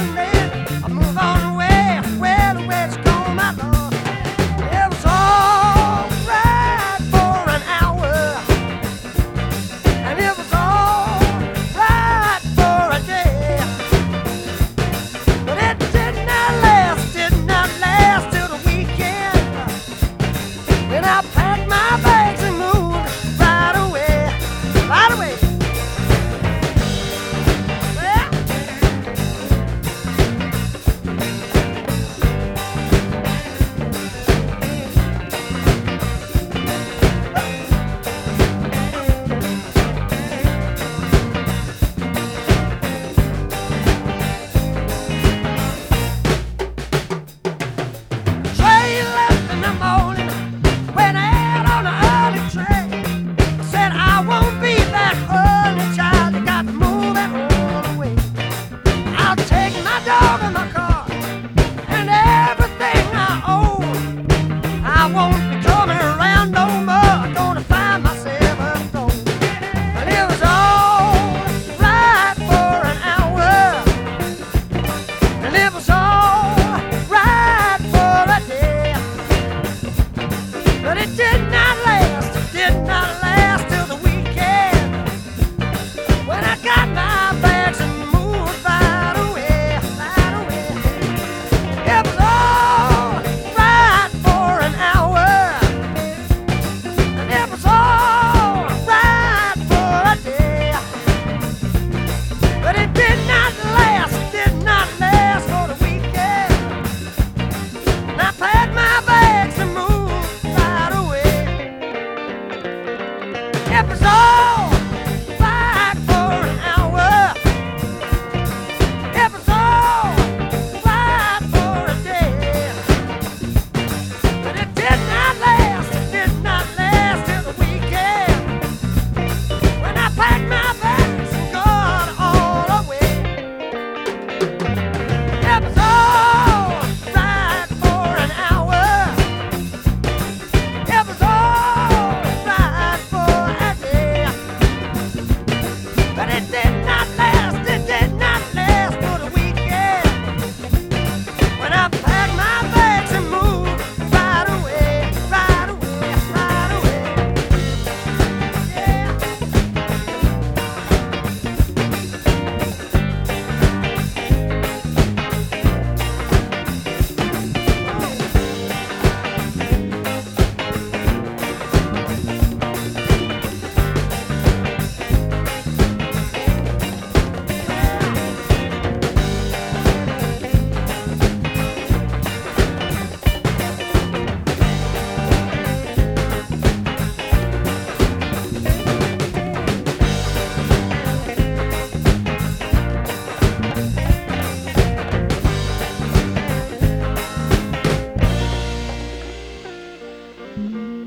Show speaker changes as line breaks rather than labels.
I move on. episode. Bye.